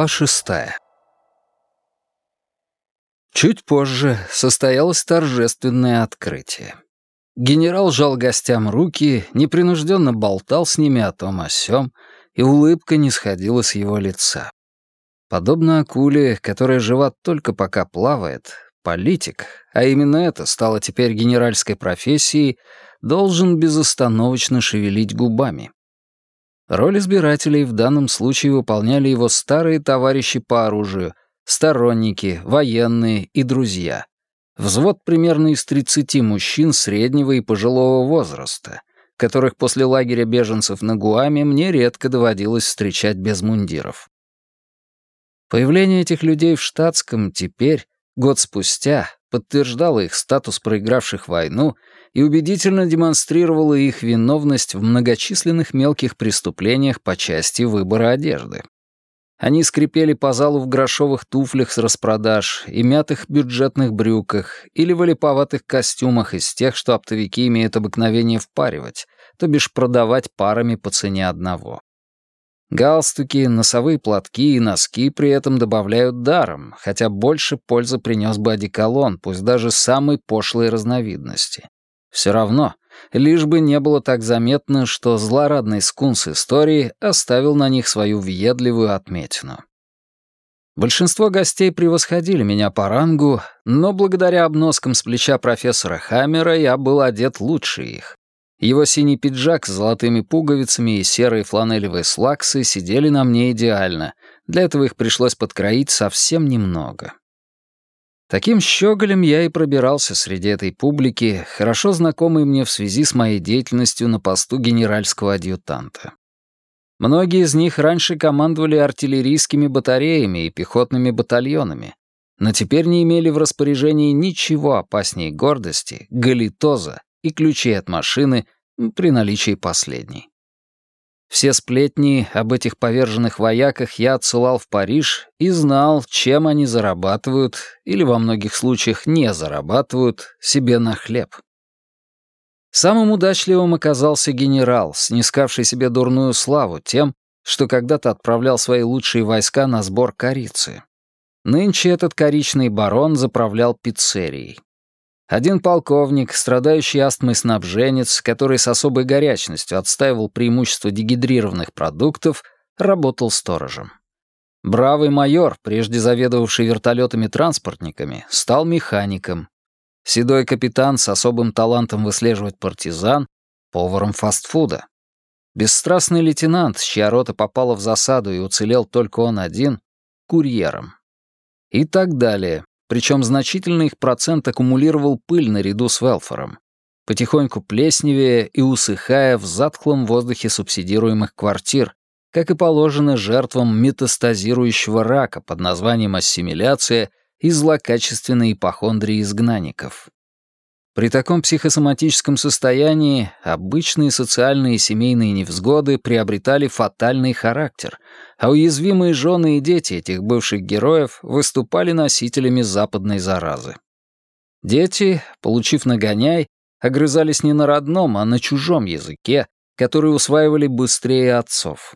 Глава шестая Чуть позже состоялось торжественное открытие. Генерал жал гостям руки, непринужденно болтал с ними о том о сём, и улыбка не сходила с его лица. Подобно акуле, которая жива только пока плавает, политик, а именно это стало теперь генеральской профессией, должен безостановочно шевелить губами. Роль избирателей в данном случае выполняли его старые товарищи по оружию, сторонники, военные и друзья. Взвод примерно из 30 мужчин среднего и пожилого возраста, которых после лагеря беженцев на Гуаме мне редко доводилось встречать без мундиров. Появление этих людей в штатском теперь, год спустя, подтверждало их статус проигравших войну и убедительно демонстрировала их виновность в многочисленных мелких преступлениях по части выбора одежды. Они скрипели по залу в грошовых туфлях с распродаж и мятых бюджетных брюках или в олиповатых костюмах из тех, что оптовики имеют обыкновение впаривать, то бишь продавать парами по цене одного. Галстуки, носовые платки и носки при этом добавляют даром, хотя больше пользы принес бы одеколон, пусть даже самой пошлой разновидности. Все равно, лишь бы не было так заметно, что злорадный скунс истории оставил на них свою въедливую отметину. Большинство гостей превосходили меня по рангу, но благодаря обноскам с плеча профессора Хаммера я был одет лучше их. Его синий пиджак с золотыми пуговицами и серые фланелевые слаксы сидели на мне идеально, для этого их пришлось подкроить совсем немного. Таким щеголем я и пробирался среди этой публики, хорошо знакомой мне в связи с моей деятельностью на посту генеральского адъютанта. Многие из них раньше командовали артиллерийскими батареями и пехотными батальонами, но теперь не имели в распоряжении ничего опаснее гордости, галитоза и ключей от машины при наличии последней. Все сплетни об этих поверженных вояках я отсылал в Париж и знал, чем они зарабатывают, или во многих случаях не зарабатывают, себе на хлеб. Самым удачливым оказался генерал, снискавший себе дурную славу тем, что когда-то отправлял свои лучшие войска на сбор корицы. Нынче этот коричный барон заправлял пиццерией. Один полковник, страдающий астмой снабженец, который с особой горячностью отстаивал преимущество дегидрированных продуктов, работал сторожем. Бравый майор, прежде заведовавший вертолетами-транспортниками, стал механиком. Седой капитан с особым талантом выслеживать партизан — поваром фастфуда. Бесстрастный лейтенант, чья рота попала в засаду и уцелел только он один — курьером. И так далее, причем значительный их процент аккумулировал пыль наряду с Велфором, потихоньку плесневее и усыхая в затхлом воздухе субсидируемых квартир, как и положено жертвам метастазирующего рака под названием ассимиляция и злокачественной ипохондрии изгнанников. При таком психосоматическом состоянии обычные социальные и семейные невзгоды приобретали фатальный характер, а уязвимые жены и дети этих бывших героев выступали носителями западной заразы. Дети, получив нагоняй, огрызались не на родном, а на чужом языке, который усваивали быстрее отцов.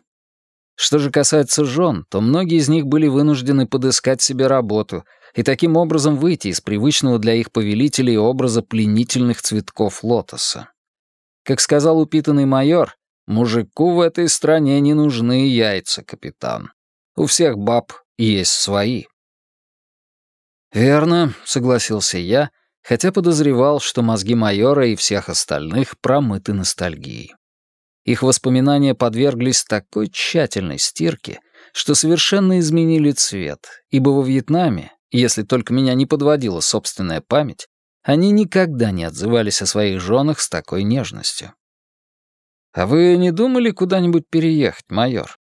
Что же касается жен, то многие из них были вынуждены подыскать себе работу — и таким образом выйти из привычного для их повелителей образа пленительных цветков лотоса. Как сказал упитанный майор, мужику в этой стране не нужны яйца, капитан. У всех баб есть свои. «Верно», — согласился я, хотя подозревал, что мозги майора и всех остальных промыты ностальгией. Их воспоминания подверглись такой тщательной стирке, что совершенно изменили цвет, ибо во Вьетнаме если только меня не подводила собственная память, они никогда не отзывались о своих женах с такой нежностью. «А вы не думали куда-нибудь переехать, майор?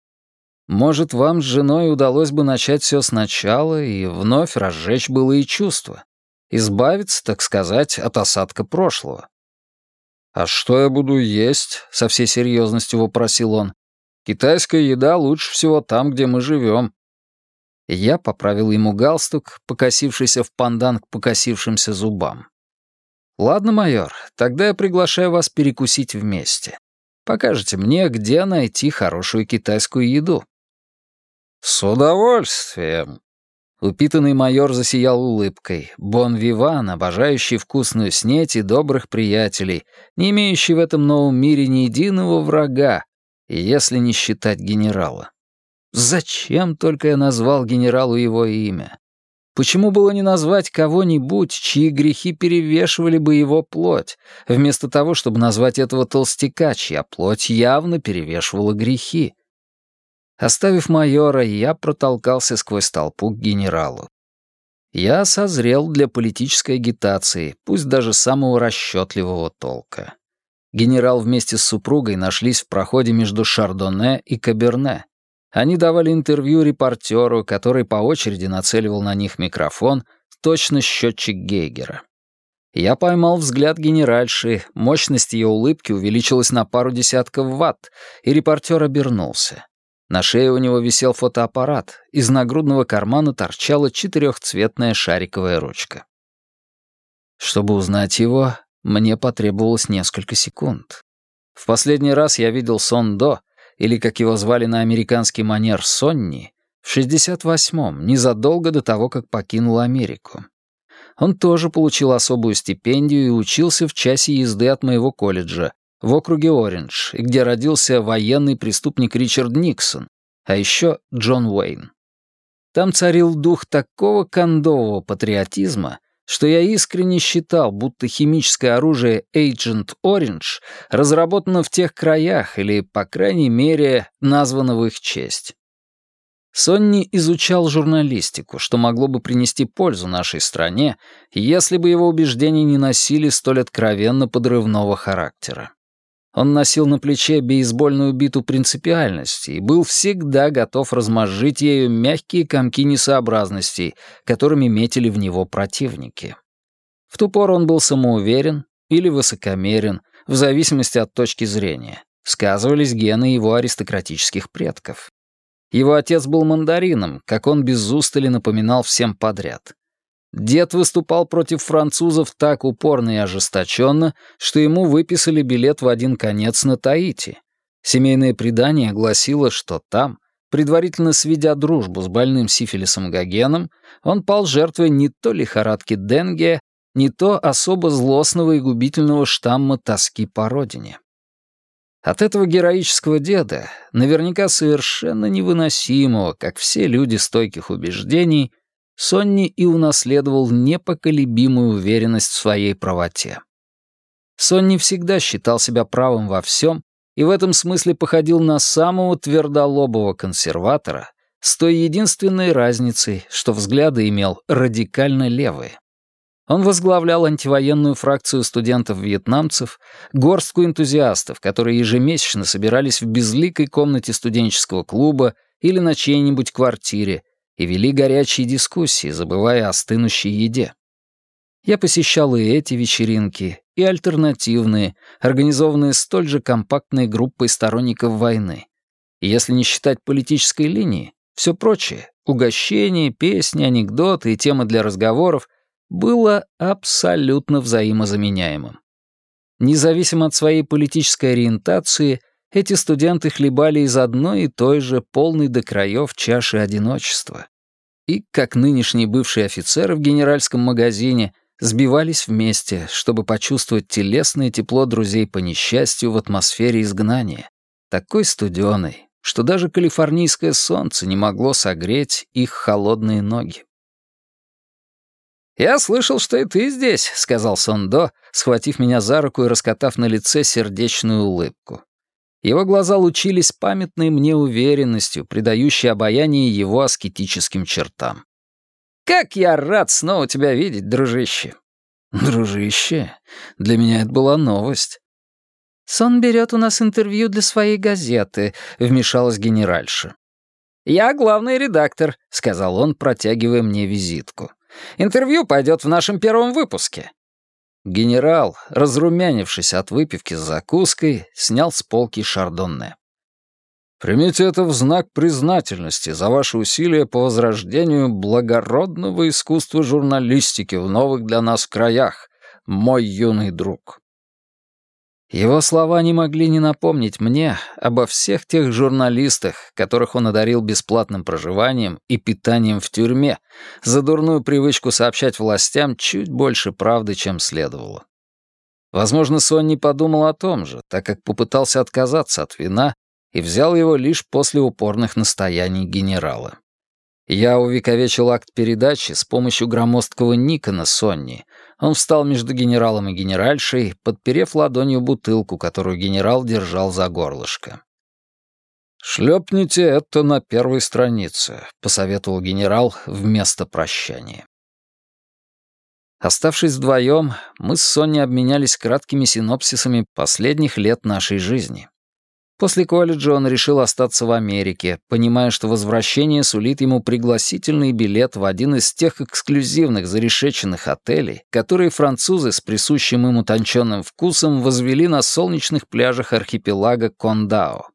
Может, вам с женой удалось бы начать все сначала и вновь разжечь былые чувства, избавиться, так сказать, от осадка прошлого?» «А что я буду есть?» — со всей серьезностью вопросил он. «Китайская еда лучше всего там, где мы живем. Я поправил ему галстук, покосившийся в пандан к покосившимся зубам. «Ладно, майор, тогда я приглашаю вас перекусить вместе. Покажите мне, где найти хорошую китайскую еду». «С удовольствием!» Упитанный майор засиял улыбкой. Бон-виван, обожающий вкусную снеть и добрых приятелей, не имеющий в этом новом мире ни единого врага, если не считать генерала. Зачем только я назвал генералу его имя? Почему было не назвать кого-нибудь, чьи грехи перевешивали бы его плоть, вместо того, чтобы назвать этого толстяка, чья плоть явно перевешивала грехи? Оставив майора, я протолкался сквозь толпу к генералу. Я созрел для политической агитации, пусть даже самого расчетливого толка. Генерал вместе с супругой нашлись в проходе между Шардоне и Каберне. Они давали интервью репортеру, который по очереди нацеливал на них микрофон, точно счетчик Гейгера. Я поймал взгляд генеральши, мощность ее улыбки увеличилась на пару десятков ватт, и репортер обернулся. На шее у него висел фотоаппарат, из нагрудного кармана торчала четырехцветная шариковая ручка. Чтобы узнать его, мне потребовалось несколько секунд. В последний раз я видел Сон До, или, как его звали на американский манер, Сонни, в 68-м, незадолго до того, как покинул Америку. Он тоже получил особую стипендию и учился в часе езды от моего колледжа, в округе Ориндж, где родился военный преступник Ричард Никсон, а еще Джон Уэйн. Там царил дух такого кондового патриотизма, что я искренне считал, будто химическое оружие Agent Orange разработано в тех краях или, по крайней мере, названо в их честь. Сонни изучал журналистику, что могло бы принести пользу нашей стране, если бы его убеждения не носили столь откровенно подрывного характера. Он носил на плече бейсбольную биту принципиальности и был всегда готов размозжить ею мягкие комки несообразностей, которыми метили в него противники. В ту пору он был самоуверен или высокомерен, в зависимости от точки зрения. Сказывались гены его аристократических предков. Его отец был мандарином, как он без устали напоминал всем подряд. Дед выступал против французов так упорно и ожесточенно, что ему выписали билет в один конец на Таити. Семейное предание гласило, что там, предварительно сведя дружбу с больным сифилисом Гогеном, он пал жертвой не то лихорадки Денге, не то особо злостного и губительного штамма тоски по родине. От этого героического деда, наверняка совершенно невыносимого, как все люди стойких убеждений, Сонни и унаследовал непоколебимую уверенность в своей правоте. Сонни всегда считал себя правым во всем и в этом смысле походил на самого твердолобого консерватора с той единственной разницей, что взгляды имел радикально левые. Он возглавлял антивоенную фракцию студентов-вьетнамцев, горстку энтузиастов, которые ежемесячно собирались в безликой комнате студенческого клуба или на чьей-нибудь квартире и вели горячие дискуссии, забывая о стынущей еде. Я посещал и эти вечеринки, и альтернативные, организованные столь же компактной группой сторонников войны. И если не считать политической линии, все прочее — угощения, песни, анекдоты и темы для разговоров — было абсолютно взаимозаменяемым. Независимо от своей политической ориентации, эти студенты хлебали из одной и той же полной до краев чаши одиночества. И, как нынешние бывшие офицеры в генеральском магазине, сбивались вместе, чтобы почувствовать телесное тепло друзей по несчастью в атмосфере изгнания, такой студеной, что даже калифорнийское солнце не могло согреть их холодные ноги. «Я слышал, что и ты здесь», — сказал Сондо, схватив меня за руку и раскатав на лице сердечную улыбку. Его глаза лучились памятной мне уверенностью, придающей обаяние его аскетическим чертам. «Как я рад снова тебя видеть, дружище!» «Дружище? Для меня это была новость». «Сон берет у нас интервью для своей газеты», — вмешалась генеральша. «Я главный редактор», — сказал он, протягивая мне визитку. «Интервью пойдет в нашем первом выпуске. Генерал, разрумянившись от выпивки с закуской, снял с полки шардонне. «Примите это в знак признательности за ваши усилия по возрождению благородного искусства журналистики в новых для нас краях, мой юный друг». Его слова не могли не напомнить мне обо всех тех журналистах, которых он одарил бесплатным проживанием и питанием в тюрьме, за дурную привычку сообщать властям чуть больше правды, чем следовало. Возможно, Сонни подумал о том же, так как попытался отказаться от вина и взял его лишь после упорных настояний генерала. Я увековечил акт передачи с помощью громоздкого Никона Сонни. Он встал между генералом и генеральшей, подперев ладонью бутылку, которую генерал держал за горлышко. «Шлепните это на первой странице», — посоветовал генерал вместо прощания. Оставшись вдвоем, мы с Сонни обменялись краткими синопсисами последних лет нашей жизни. После колледжа он решил остаться в Америке, понимая, что возвращение сулит ему пригласительный билет в один из тех эксклюзивных зарешеченных отелей, которые французы с присущим им утонченным вкусом возвели на солнечных пляжах архипелага Кондао.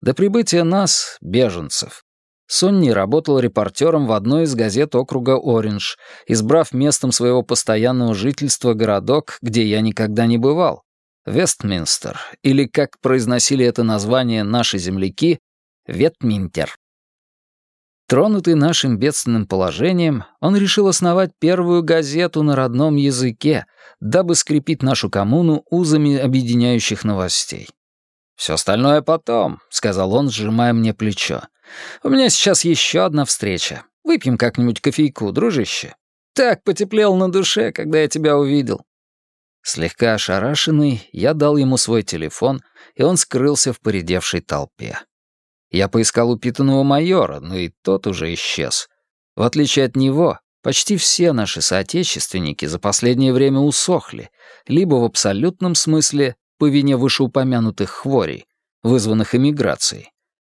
До прибытия нас, беженцев, Сонни работал репортером в одной из газет округа Ориндж, избрав местом своего постоянного жительства городок, где я никогда не бывал, Вестминстер, или, как произносили это название наши земляки, Ветминтер. Тронутый нашим бедственным положением, он решил основать первую газету на родном языке, дабы скрепить нашу коммуну узами объединяющих новостей. «Все остальное потом», — сказал он, сжимая мне плечо. «У меня сейчас еще одна встреча. Выпьем как-нибудь кофейку, дружище. Так потеплел на душе, когда я тебя увидел. Слегка ошарашенный, я дал ему свой телефон, и он скрылся в поредевшей толпе. Я поискал упитанного майора, но и тот уже исчез. В отличие от него, почти все наши соотечественники за последнее время усохли, либо в абсолютном смысле по вине вышеупомянутых хворей, вызванных эмиграцией,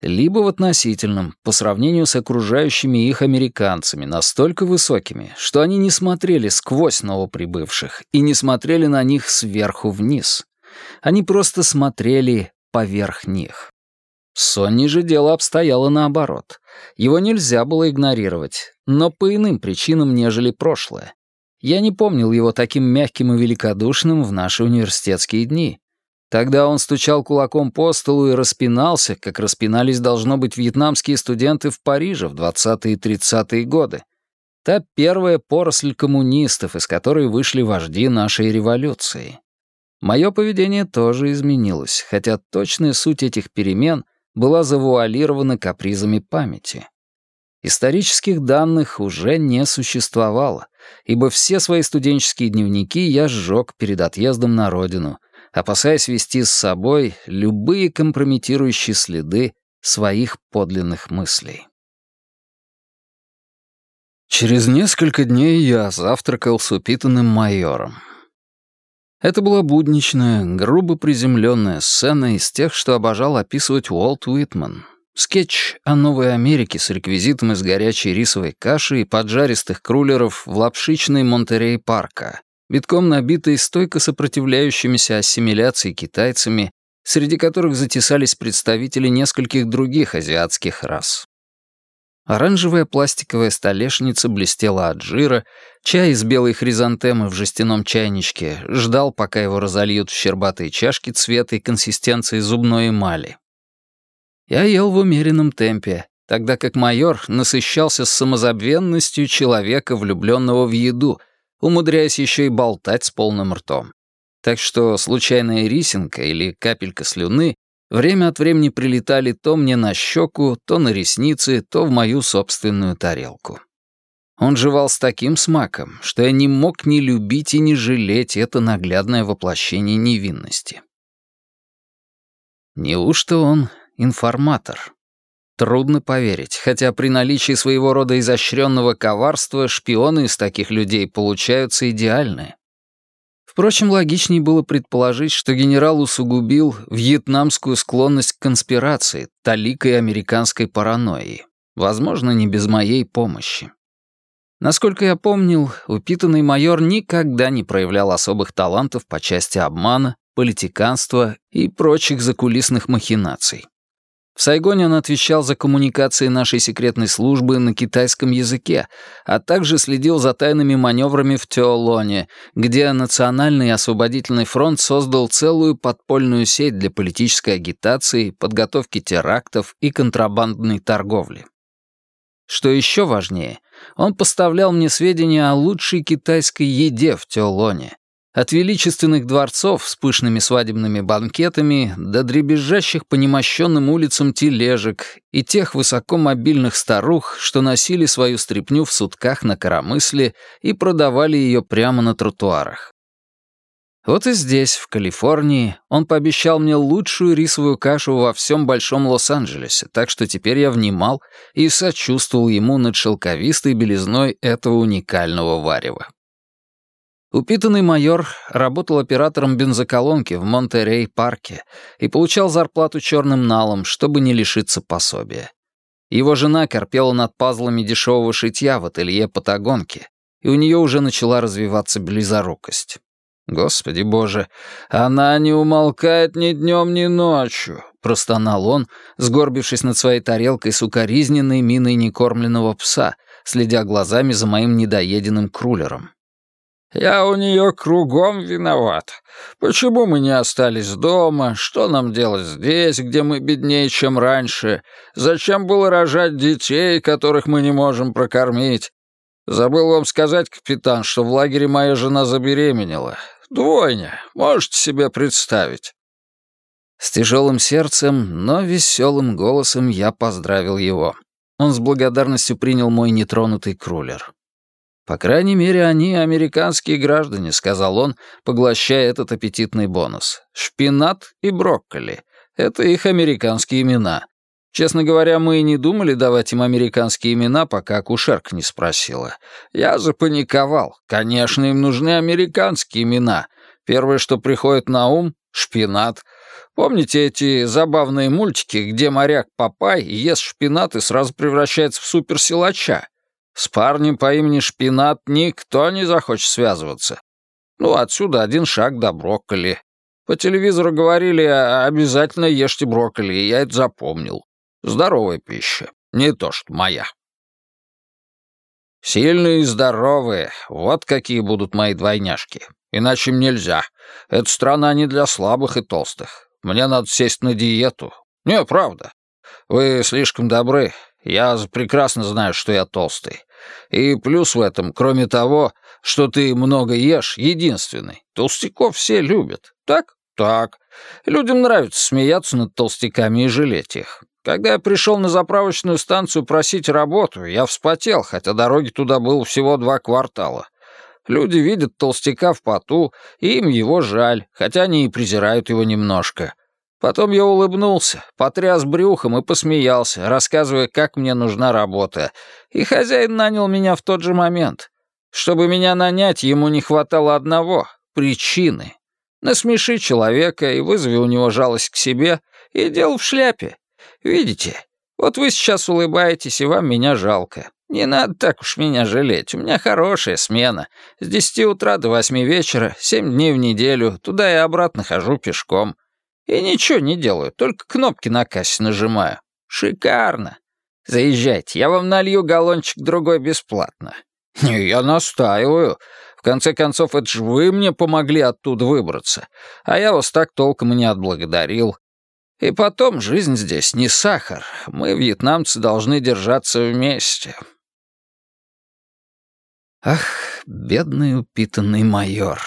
либо в относительном, по сравнению с окружающими их американцами, настолько высокими, что они не смотрели сквозь новоприбывших и не смотрели на них сверху вниз. Они просто смотрели поверх них. Сонни же дело обстояло наоборот. Его нельзя было игнорировать, но по иным причинам, нежели прошлое. Я не помнил его таким мягким и великодушным в наши университетские дни. Тогда он стучал кулаком по столу и распинался, как распинались, должно быть, вьетнамские студенты в Париже в 20-е и 30-е годы. Та первая поросль коммунистов, из которой вышли вожди нашей революции. Мое поведение тоже изменилось, хотя точная суть этих перемен была завуалирована капризами памяти. Исторических данных уже не существовало, ибо все свои студенческие дневники я сжег перед отъездом на родину, опасаясь вести с собой любые компрометирующие следы своих подлинных мыслей. Через несколько дней я завтракал с упитанным майором. Это была будничная, грубо приземленная сцена из тех, что обожал описывать Уолт Уитман. Скетч о Новой Америке с реквизитом из горячей рисовой каши и поджаристых крулеров в лапшичной Монтерей-парка, битком набитой стойко сопротивляющимися ассимиляции китайцами, среди которых затесались представители нескольких других азиатских рас. Оранжевая пластиковая столешница блестела от жира, чай из белой хризантемы в жестяном чайничке ждал, пока его разольют в щербатые чашки цвета и консистенции зубной эмали. Я ел в умеренном темпе, тогда как майор насыщался с самозабвенностью человека, влюбленного в еду — умудряясь еще и болтать с полным ртом. Так что случайная рисинка или капелька слюны время от времени прилетали то мне на щеку, то на ресницы, то в мою собственную тарелку. Он жевал с таким смаком, что я не мог ни любить и не жалеть это наглядное воплощение невинности. Неужто он информатор? Трудно поверить, хотя при наличии своего рода изощренного коварства шпионы из таких людей получаются идеальные. Впрочем, логичнее было предположить, что генерал усугубил вьетнамскую склонность к конспирации, таликой американской паранойи. Возможно, не без моей помощи. Насколько я помнил, упитанный майор никогда не проявлял особых талантов по части обмана, политиканства и прочих закулисных махинаций. В Сайгоне он отвечал за коммуникации нашей секретной службы на китайском языке, а также следил за тайными маневрами в Теолоне, где Национальный освободительный фронт создал целую подпольную сеть для политической агитации, подготовки терактов и контрабандной торговли. Что еще важнее, он поставлял мне сведения о лучшей китайской еде в Теолоне, от величественных дворцов с пышными свадебными банкетами до дребезжащих по немощенным улицам тележек и тех высокомобильных старух, что носили свою стряпню в сутках на коромысле и продавали ее прямо на тротуарах. Вот и здесь, в Калифорнии, он пообещал мне лучшую рисовую кашу во всем Большом Лос-Анджелесе, так что теперь я внимал и сочувствовал ему над шелковистой белизной этого уникального варева. Упитанный майор работал оператором бензоколонки в Монтерей-парке и получал зарплату черным налом, чтобы не лишиться пособия. Его жена корпела над пазлами дешевого шитья в ателье Патагонки, и у нее уже начала развиваться близорукость. «Господи боже, она не умолкает ни днем, ни ночью», — простонал он, сгорбившись над своей тарелкой с укоризненной миной некормленного пса, следя глазами за моим недоеденным крулером. Я у нее кругом виноват. Почему мы не остались дома? Что нам делать здесь, где мы беднее, чем раньше? Зачем было рожать детей, которых мы не можем прокормить? Забыл вам сказать, капитан, что в лагере моя жена забеременела. Двойня, можете себе представить. С тяжелым сердцем, но веселым голосом я поздравил его. Он с благодарностью принял мой нетронутый крулер. «По крайней мере, они американские граждане», — сказал он, поглощая этот аппетитный бонус. «Шпинат и брокколи — это их американские имена. Честно говоря, мы и не думали давать им американские имена, пока акушерка не спросила. Я запаниковал. Конечно, им нужны американские имена. Первое, что приходит на ум — шпинат. Помните эти забавные мультики, где моряк Папай ест шпинат и сразу превращается в суперсилача? С парнем по имени Шпинат никто не захочет связываться. Ну, отсюда один шаг до брокколи. По телевизору говорили, «А, обязательно ешьте брокколи, и я это запомнил. Здоровая пища, не то что моя. Сильные и здоровые, вот какие будут мои двойняшки. Иначе им нельзя. Эта страна не для слабых и толстых. Мне надо сесть на диету. Не, правда. Вы слишком добры. Я прекрасно знаю, что я толстый. И плюс в этом, кроме того, что ты много ешь, единственный. Толстяков все любят. Так? Так. Людям нравится смеяться над толстяками и жалеть их. Когда я пришел на заправочную станцию просить работу, я вспотел, хотя дороги туда было всего два квартала. Люди видят толстяка в поту, и им его жаль, хотя они и презирают его немножко. Потом я улыбнулся, потряс брюхом и посмеялся, рассказывая, как мне нужна работа. И хозяин нанял меня в тот же момент. Чтобы меня нанять, ему не хватало одного — причины. Насмеши человека и вызови у него жалость к себе, и дело в шляпе. Видите, вот вы сейчас улыбаетесь, и вам меня жалко. Не надо так уж меня жалеть, у меня хорошая смена. С десяти утра до восьми вечера, семь дней в неделю, туда и обратно хожу пешком. И ничего не делаю, только кнопки на кассе нажимаю. Шикарно. Заезжайте, я вам налью галлончик другой бесплатно. Не, я настаиваю. В конце концов, это же вы мне помогли оттуда выбраться. А я вас так толком и не отблагодарил. И потом, жизнь здесь не сахар. Мы, вьетнамцы, должны держаться вместе. Ах, бедный упитанный майор.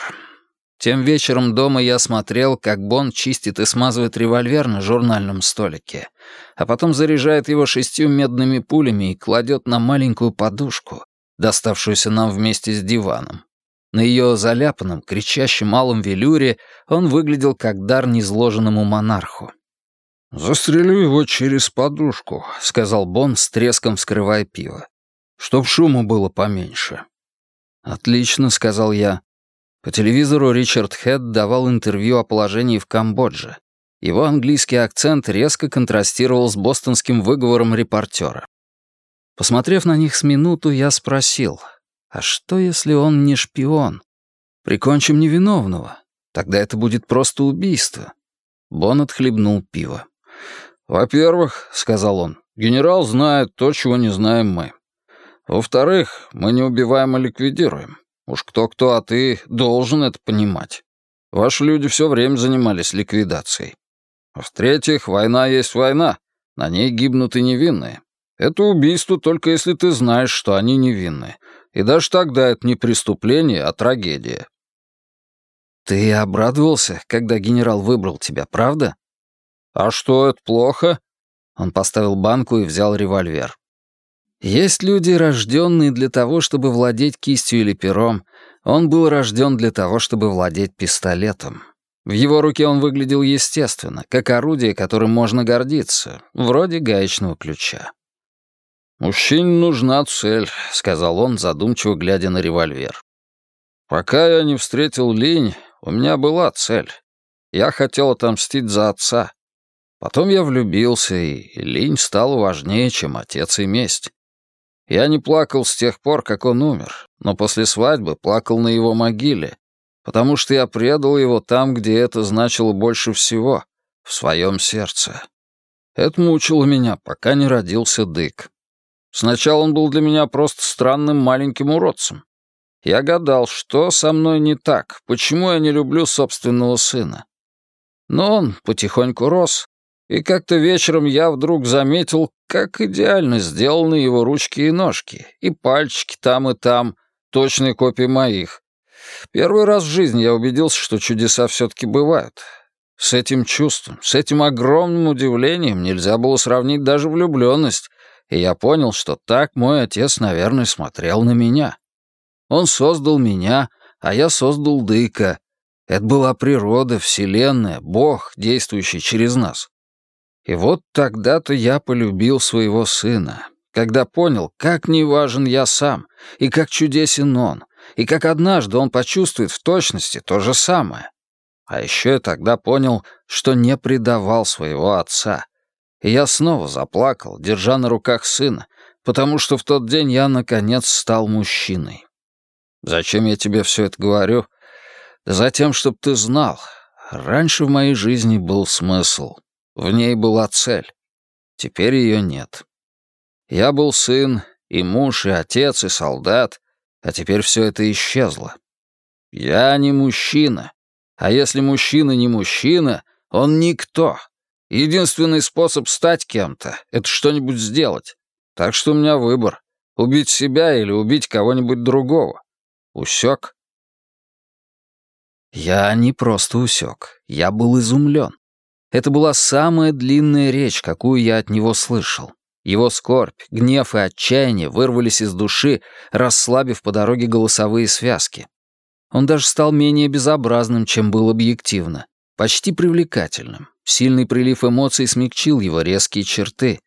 Тем вечером дома я смотрел, как Бон чистит и смазывает револьвер на журнальном столике, а потом заряжает его шестью медными пулями и кладет на маленькую подушку, доставшуюся нам вместе с диваном. На ее заляпанном, кричащем малом велюре он выглядел как дар незложенному монарху. «Застрелю его через подушку», — сказал Бон с треском вскрывая пиво. «Чтоб шума было поменьше». «Отлично», — сказал я. По телевизору Ричард Хед давал интервью о положении в Камбодже. Его английский акцент резко контрастировал с бостонским выговором репортера. Посмотрев на них с минуту, я спросил, а что, если он не шпион? Прикончим невиновного. Тогда это будет просто убийство. Бон отхлебнул пиво. «Во-первых, — сказал он, — генерал знает то, чего не знаем мы. Во-вторых, мы не убиваем, а ликвидируем. Уж кто-кто, а ты должен это понимать. Ваши люди все время занимались ликвидацией. В-третьих, война есть война. На ней гибнут и невинные. Это убийство только если ты знаешь, что они невинны. И даже тогда это не преступление, а трагедия. Ты обрадовался, когда генерал выбрал тебя, правда? А что, это плохо? Он поставил банку и взял револьвер. Есть люди, рожденные для того, чтобы владеть кистью или пером. Он был рожден для того, чтобы владеть пистолетом. В его руке он выглядел естественно, как орудие, которым можно гордиться, вроде гаечного ключа. «Мужчине нужна цель», — сказал он, задумчиво глядя на револьвер. «Пока я не встретил Линь, у меня была цель. Я хотел отомстить за отца. Потом я влюбился, и Линь стал важнее, чем отец и месть. Я не плакал с тех пор, как он умер, но после свадьбы плакал на его могиле, потому что я предал его там, где это значило больше всего, в своем сердце. Это мучило меня, пока не родился Дык. Сначала он был для меня просто странным маленьким уродцем. Я гадал, что со мной не так, почему я не люблю собственного сына. Но он потихоньку рос, и как-то вечером я вдруг заметил, как идеально сделаны его ручки и ножки, и пальчики там и там, точные копии моих. Первый раз в жизни я убедился, что чудеса все-таки бывают. С этим чувством, с этим огромным удивлением нельзя было сравнить даже влюбленность, и я понял, что так мой отец, наверное, смотрел на меня. Он создал меня, а я создал Дыка. Это была природа, вселенная, Бог, действующий через нас. И вот тогда-то я полюбил своего сына, когда понял, как неважен я сам, и как чудесен он, и как однажды он почувствует в точности то же самое. А еще я тогда понял, что не предавал своего отца. И я снова заплакал, держа на руках сына, потому что в тот день я, наконец, стал мужчиной. Зачем я тебе все это говорю? Затем, чтобы ты знал, раньше в моей жизни был смысл. В ней была цель. Теперь ее нет. Я был сын, и муж, и отец, и солдат, а теперь все это исчезло. Я не мужчина. А если мужчина не мужчина, он никто. Единственный способ стать кем-то — это что-нибудь сделать. Так что у меня выбор — убить себя или убить кого-нибудь другого. Усек? Я не просто усек. Я был изумлен. Это была самая длинная речь, какую я от него слышал. Его скорбь, гнев и отчаяние вырвались из души, расслабив по дороге голосовые связки. Он даже стал менее безобразным, чем был объективно, почти привлекательным. Сильный прилив эмоций смягчил его резкие черты.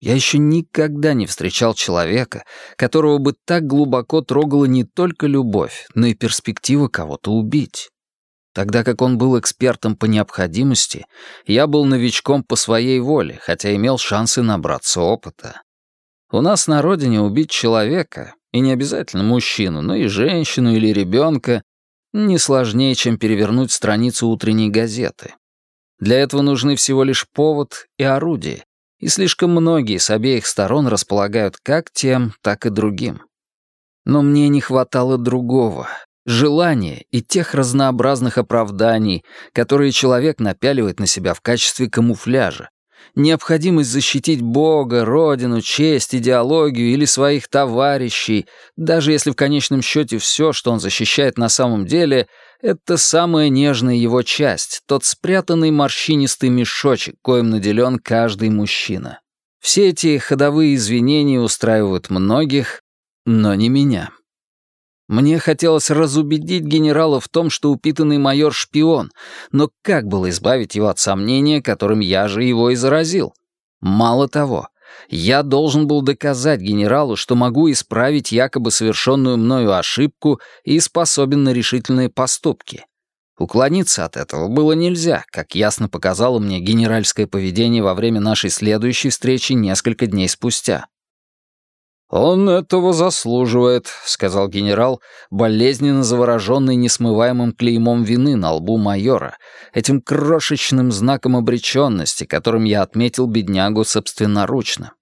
Я еще никогда не встречал человека, которого бы так глубоко трогала не только любовь, но и перспектива кого-то убить. Тогда как он был экспертом по необходимости, я был новичком по своей воле, хотя имел шансы набраться опыта. У нас на родине убить человека, и не обязательно мужчину, но и женщину или ребенка, не сложнее, чем перевернуть страницу утренней газеты. Для этого нужны всего лишь повод и орудие, и слишком многие с обеих сторон располагают как тем, так и другим. Но мне не хватало другого, желания и тех разнообразных оправданий, которые человек напяливает на себя в качестве камуфляжа, необходимость защитить Бога, Родину, честь, идеологию или своих товарищей, даже если в конечном счете все, что он защищает на самом деле, это самая нежная его часть, тот спрятанный морщинистый мешочек, коим наделен каждый мужчина. Все эти ходовые извинения устраивают многих, но не меня. Мне хотелось разубедить генерала в том, что упитанный майор — шпион, но как было избавить его от сомнения, которым я же его и заразил? Мало того, я должен был доказать генералу, что могу исправить якобы совершенную мною ошибку и способен на решительные поступки. Уклониться от этого было нельзя, как ясно показало мне генеральское поведение во время нашей следующей встречи несколько дней спустя. «Он этого заслуживает», — сказал генерал, болезненно завороженный несмываемым клеймом вины на лбу майора, этим крошечным знаком обреченности, которым я отметил беднягу собственноручно.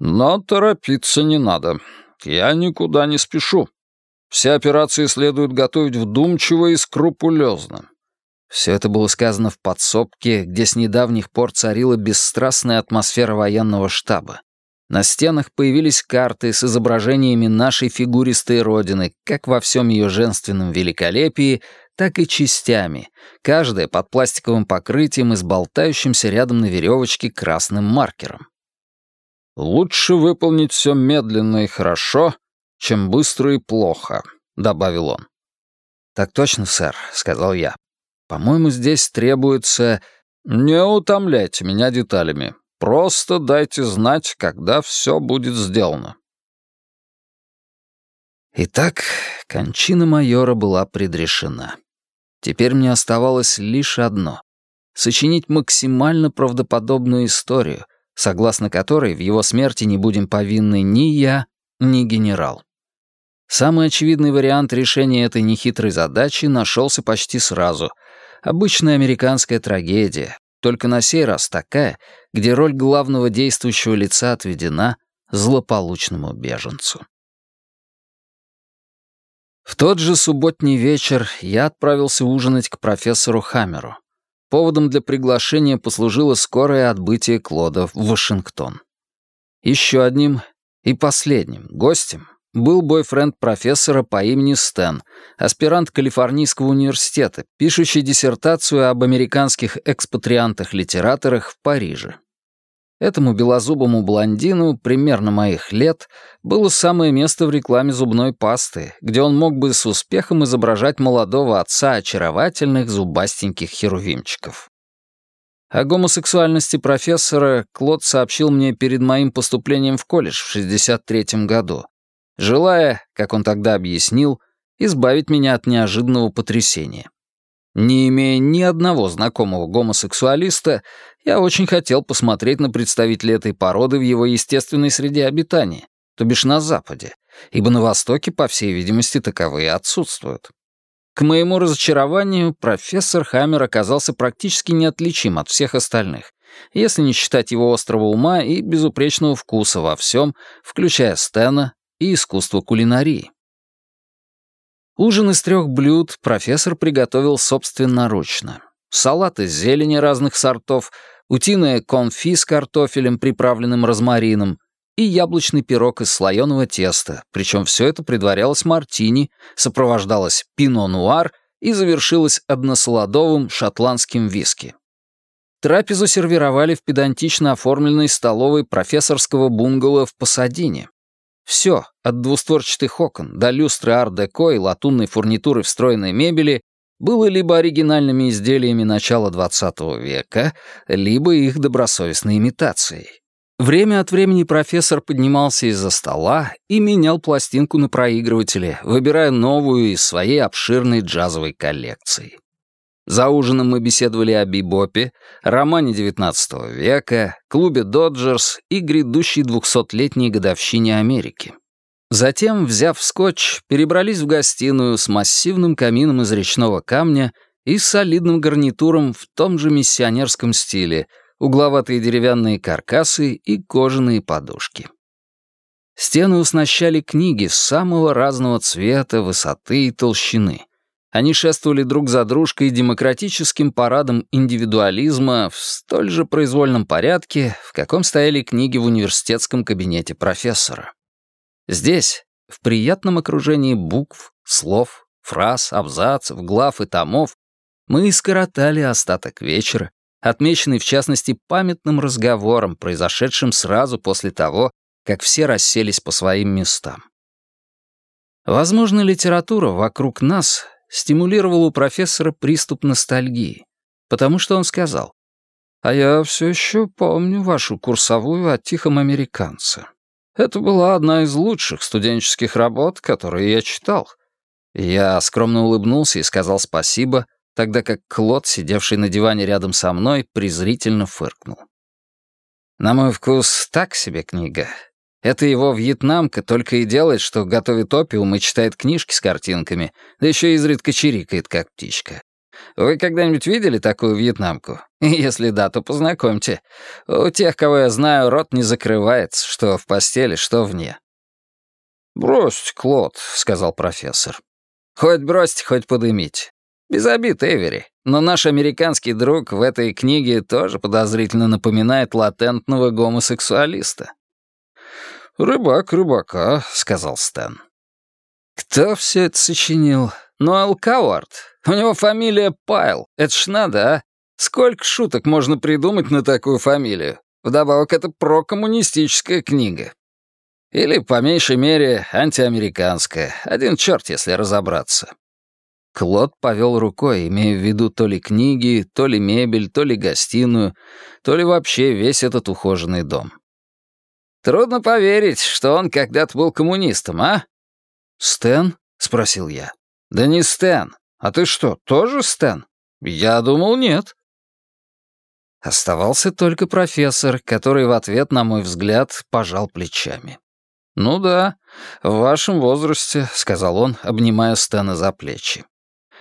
«Но торопиться не надо. Я никуда не спешу. Все операции следует готовить вдумчиво и скрупулезно. Все это было сказано в подсобке, где с недавних пор царила бесстрастная атмосфера военного штаба. На стенах появились карты с изображениями нашей фигуристой родины, как во всем ее женственном великолепии, так и частями, каждая под пластиковым покрытием и с болтающимся рядом на веревочке красным маркером. «Лучше выполнить все медленно и хорошо, чем быстро и плохо», — добавил он. «Так точно, сэр», — сказал я. «По-моему, здесь требуется...» «Не утомляйте меня деталями. Просто дайте знать, когда все будет сделано». Итак, кончина майора была предрешена. Теперь мне оставалось лишь одно — сочинить максимально правдоподобную историю, согласно которой в его смерти не будем повинны ни я, ни генерал. Самый очевидный вариант решения этой нехитрой задачи нашелся почти сразу. Обычная американская трагедия, только на сей раз такая, где роль главного действующего лица отведена злополучному беженцу. В тот же субботний вечер я отправился ужинать к профессору Хаммеру. Поводом для приглашения послужило скорое отбытие Клода в Вашингтон. Еще одним и последним гостем был бойфренд профессора по имени Стэн, аспирант Калифорнийского университета, пишущий диссертацию об американских экспатриантах-литераторах в Париже. Этому белозубому блондину, примерно моих лет, было самое место в рекламе зубной пасты, где он мог бы с успехом изображать молодого отца очаровательных зубастеньких херувимчиков. О гомосексуальности профессора Клод сообщил мне перед моим поступлением в колледж в 63 году, желая, как он тогда объяснил, избавить меня от неожиданного потрясения. Не имея ни одного знакомого гомосексуалиста, я очень хотел посмотреть на представителей этой породы в его естественной среде обитания, то бишь на Западе, ибо на Востоке, по всей видимости, таковые отсутствуют. К моему разочарованию, профессор Хаммер оказался практически неотличим от всех остальных, если не считать его острого ума и безупречного вкуса во всем, включая Стена и искусство кулинарии. Ужин из трех блюд профессор приготовил собственноручно. Салат из зелени разных сортов, утиное конфи с картофелем, приправленным розмарином, и яблочный пирог из слоеного теста, причем все это предварялось мартини, сопровождалось пино-нуар и завершилось односолодовым шотландским виски. Трапезу сервировали в педантично оформленной столовой профессорского бунгало в Пасадине. Все, от двустворчатых окон до люстры ар-деко и латунной фурнитуры встроенной мебели, было либо оригинальными изделиями начала XX века, либо их добросовестной имитацией. Время от времени профессор поднимался из-за стола и менял пластинку на проигрывателе, выбирая новую из своей обширной джазовой коллекции. За ужином мы беседовали о бибопе, романе XIX века, клубе «Доджерс» и грядущей двухсотлетней годовщине Америки. Затем, взяв скотч, перебрались в гостиную с массивным камином из речного камня и солидным гарнитуром в том же миссионерском стиле, угловатые деревянные каркасы и кожаные подушки. Стены уснащали книги самого разного цвета, высоты и толщины. Они шествовали друг за дружкой демократическим парадом индивидуализма в столь же произвольном порядке, в каком стояли книги в университетском кабинете профессора. Здесь, в приятном окружении букв, слов, фраз, абзацев, глав и томов, мы и скоротали остаток вечера, отмеченный в частности памятным разговором, произошедшим сразу после того, как все расселись по своим местам. Возможно, литература вокруг нас стимулировал у профессора приступ ностальгии, потому что он сказал, «А я все еще помню вашу курсовую о тихом американце. Это была одна из лучших студенческих работ, которые я читал». Я скромно улыбнулся и сказал спасибо, тогда как Клод, сидевший на диване рядом со мной, презрительно фыркнул. «На мой вкус, так себе книга. Это его вьетнамка только и делает, что готовит опиум и читает книжки с картинками, да еще изредка чирикает, как птичка. Вы когда-нибудь видели такую вьетнамку? Если да, то познакомьте. У тех, кого я знаю, рот не закрывается, что в постели, что вне». «Бросьте, Клод», — сказал профессор. «Хоть бросьте, хоть подымите. Без обид, Эвери, но наш американский друг в этой книге тоже подозрительно напоминает латентного гомосексуалиста». «Рыбак рыбака», — сказал Стэн. «Кто все это сочинил? Ноэл Кауарт. У него фамилия Пайл. Это ж надо, а? Сколько шуток можно придумать на такую фамилию? Вдобавок, это прокоммунистическая книга. Или, по меньшей мере, антиамериканская. Один черт, если разобраться». Клод повел рукой, имея в виду то ли книги, то ли мебель, то ли гостиную, то ли вообще весь этот ухоженный дом. Трудно поверить, что он когда-то был коммунистом, а?» «Стэн?» — спросил я. «Да не Стэн. А ты что, тоже Стэн?» «Я думал, нет». Оставался только профессор, который в ответ, на мой взгляд, пожал плечами. «Ну да, в вашем возрасте», — сказал он, обнимая Стэна за плечи.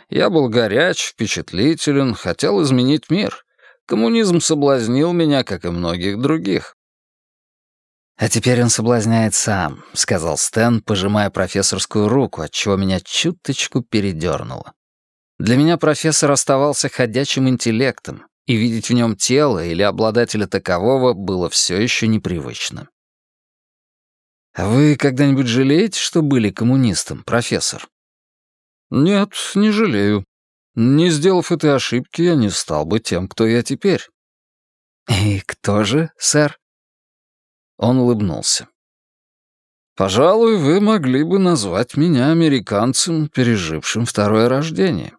«Я был горяч, впечатлителен, хотел изменить мир. Коммунизм соблазнил меня, как и многих других. «А теперь он соблазняет сам», — сказал Стэн, пожимая профессорскую руку, отчего меня чуточку передернуло. Для меня профессор оставался ходячим интеллектом, и видеть в нем тело или обладателя такового было все еще непривычно. «А вы когда-нибудь жалеете, что были коммунистом, профессор?» «Нет, не жалею. Не сделав этой ошибки, я не стал бы тем, кто я теперь». «И кто же, сэр?» Он улыбнулся. «Пожалуй, вы могли бы назвать меня американцем, пережившим второе рождение.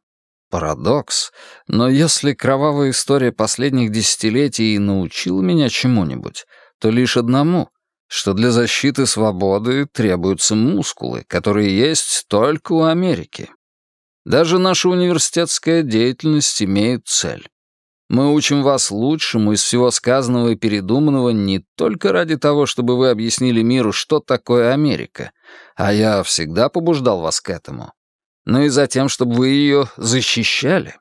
Парадокс, но если кровавая история последних десятилетий научила меня чему-нибудь, то лишь одному, что для защиты свободы требуются мускулы, которые есть только у Америки. Даже наша университетская деятельность имеет цель. Мы учим вас лучшему из всего сказанного и передуманного не только ради того, чтобы вы объяснили миру, что такое Америка, а я всегда побуждал вас к этому, но и за тем, чтобы вы ее защищали.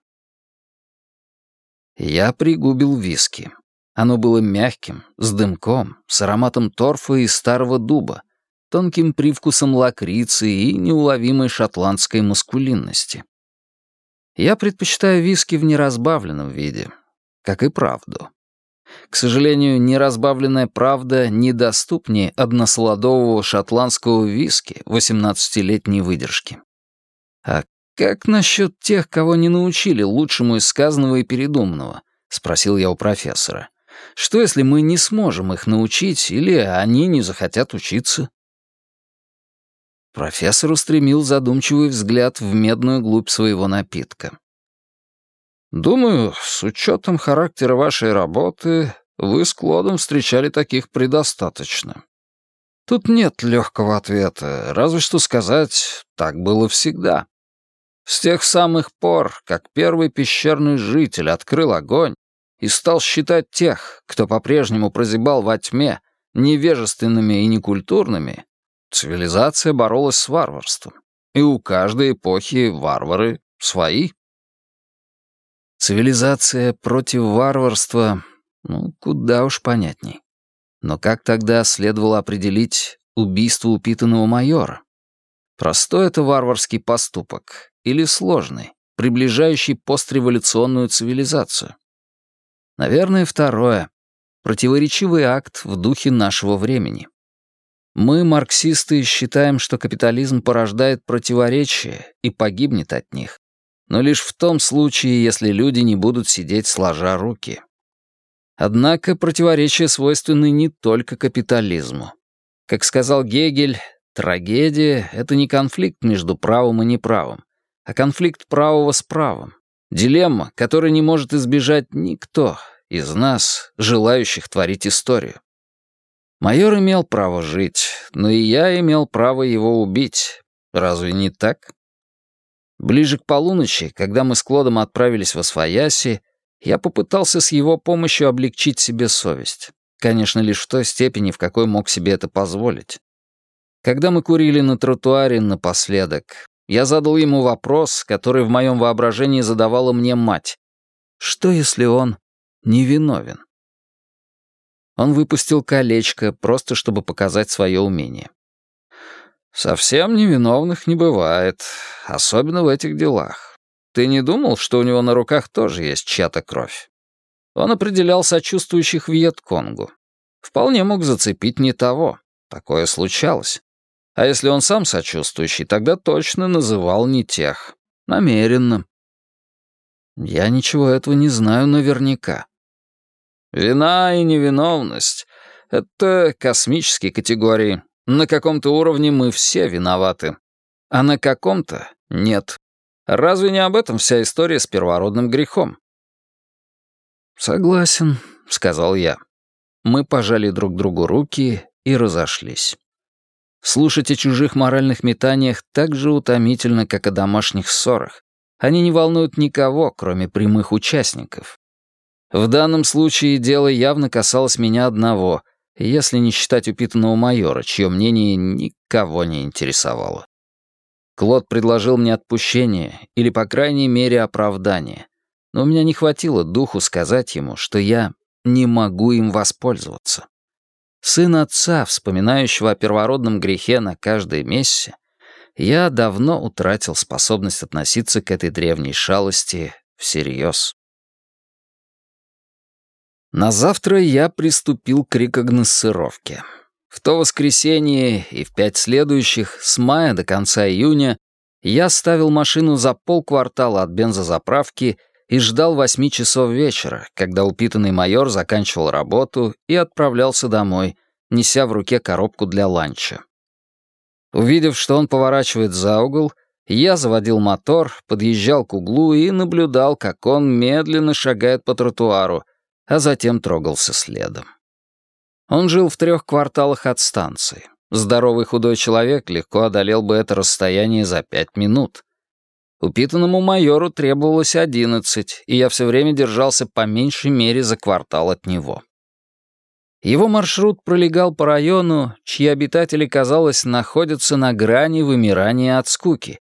Я пригубил виски. Оно было мягким, с дымком, с ароматом торфа и старого дуба, тонким привкусом лакрицы и неуловимой шотландской маскулинности. Я предпочитаю виски в неразбавленном виде, как и правду. К сожалению, неразбавленная правда недоступнее односолодового шотландского виски 18-летней выдержки. А как насчет тех, кого не научили лучшему из сказанного и передуманного? Спросил я у профессора. Что, если мы не сможем их научить, или они не захотят учиться? Профессор устремил задумчивый взгляд в медную глубь своего напитка. Думаю, с учетом характера вашей работы, вы с Клодом встречали таких предостаточно. Тут нет легкого ответа, разве что сказать, так было всегда. С тех самых пор, как первый пещерный житель открыл огонь и стал считать тех, кто по-прежнему прозябал во тьме, невежественными и некультурными, цивилизация боролась с варварством. И у каждой эпохи варвары свои. Цивилизация против варварства, ну, куда уж понятней. Но как тогда следовало определить убийство упитанного майора? Простой это варварский поступок или сложный, приближающий постреволюционную цивилизацию? Наверное, второе. Противоречивый акт в духе нашего времени. Мы, марксисты, считаем, что капитализм порождает противоречия и погибнет от них но лишь в том случае, если люди не будут сидеть сложа руки. Однако противоречия свойственны не только капитализму. Как сказал Гегель, трагедия — это не конфликт между правым и неправым, а конфликт правого с правым. Дилемма, которой не может избежать никто из нас, желающих творить историю. Майор имел право жить, но и я имел право его убить. Разве не так? Ближе к полуночи, когда мы с Клодом отправились в Освояси, я попытался с его помощью облегчить себе совесть. Конечно, лишь в той степени, в какой мог себе это позволить. Когда мы курили на тротуаре напоследок, я задал ему вопрос, который в моем воображении задавала мне мать. Что, если он невиновен? Он выпустил колечко, просто чтобы показать свое умение. «Совсем невиновных не бывает, особенно в этих делах. Ты не думал, что у него на руках тоже есть чья-то кровь? Он определял сочувствующих Вьетконгу. Вполне мог зацепить не того. Такое случалось. А если он сам сочувствующий, тогда точно называл не тех. Намеренно. Я ничего этого не знаю наверняка. Вина и невиновность — это космические категории. На каком-то уровне мы все виноваты. А на каком-то — нет. Разве не об этом вся история с первородным грехом? «Согласен», — сказал я. Мы пожали друг другу руки и разошлись. Слушать о чужих моральных метаниях так же утомительно, как о домашних ссорах. Они не волнуют никого, кроме прямых участников. В данном случае дело явно касалось меня одного, если не считать упитанного майора, чье мнение никого не интересовало. Клод предложил мне отпущение или, по крайней мере, оправдание, но у меня не хватило духу сказать ему, что я не могу им воспользоваться. Сын отца, вспоминающего о первородном грехе на каждой мессе, я давно утратил способность относиться к этой древней шалости всерьез. На завтра я приступил к рекогносцировке. В то воскресенье и в пять следующих, с мая до конца июня, я ставил машину за полквартала от бензозаправки и ждал восьми часов вечера, когда упитанный майор заканчивал работу и отправлялся домой, неся в руке коробку для ланча. Увидев, что он поворачивает за угол, я заводил мотор, подъезжал к углу и наблюдал, как он медленно шагает по тротуару, а затем трогался следом. Он жил в трех кварталах от станции. Здоровый худой человек легко одолел бы это расстояние за пять минут. Упитанному майору требовалось одиннадцать, и я все время держался по меньшей мере за квартал от него. Его маршрут пролегал по району, чьи обитатели, казалось, находятся на грани вымирания от скуки.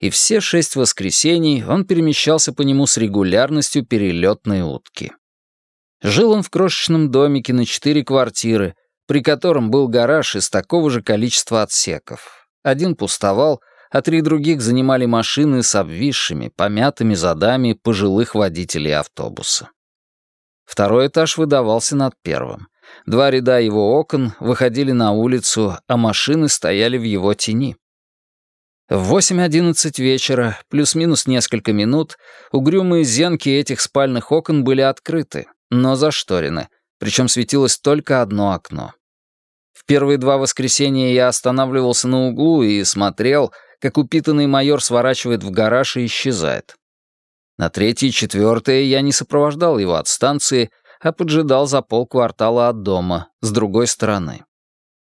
И все шесть воскресений он перемещался по нему с регулярностью перелетной утки. Жил он в крошечном домике на четыре квартиры, при котором был гараж из такого же количества отсеков. Один пустовал — а три других занимали машины с обвисшими, помятыми задами пожилых водителей автобуса. Второй этаж выдавался над первым. Два ряда его окон выходили на улицу, а машины стояли в его тени. В 8.11 вечера, плюс-минус несколько минут, угрюмые зенки этих спальных окон были открыты, но зашторены, причем светилось только одно окно. В первые два воскресенья я останавливался на углу и смотрел, как упитанный майор сворачивает в гараж и исчезает. На третье и четвертое я не сопровождал его от станции, а поджидал за полквартала от дома, с другой стороны.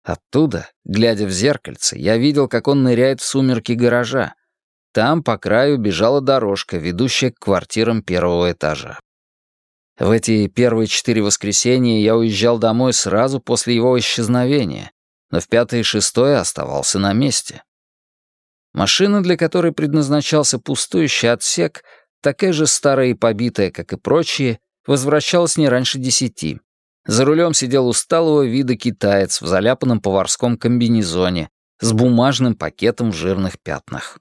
Оттуда, глядя в зеркальце, я видел, как он ныряет в сумерки гаража. Там по краю бежала дорожка, ведущая к квартирам первого этажа. В эти первые четыре воскресенья я уезжал домой сразу после его исчезновения, но в пятое и шестое оставался на месте. Машина, для которой предназначался пустующий отсек, такая же старая и побитая, как и прочие, возвращалась не раньше десяти. За рулем сидел усталого вида китаец в заляпанном поварском комбинезоне с бумажным пакетом в жирных пятнах.